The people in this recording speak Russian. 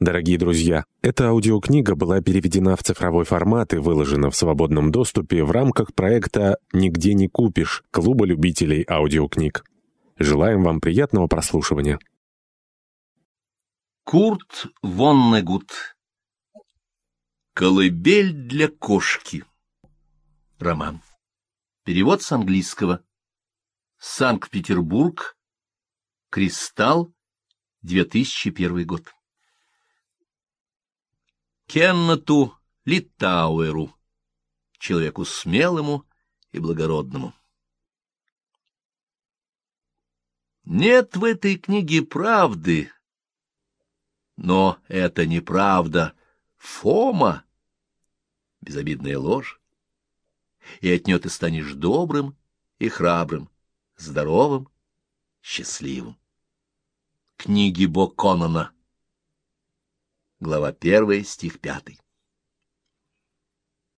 Дорогие друзья, эта аудиокнига была переведена в цифровой формат и выложена в свободном доступе в рамках проекта «Нигде не купишь» Клуба любителей аудиокниг. Желаем вам приятного прослушивания. Курт Воннегут. «Колыбель для кошки» Роман. Перевод с английского. Санкт-Петербург. Кристалл. 2001 год Кеннету Литауэру, человеку смелому и благородному. Нет в этой книге правды, но это неправда. Фома — безобидная ложь, и от нее ты станешь добрым и храбрым, здоровым, счастливым. Книги Бо Конона Глава 1, стих 5.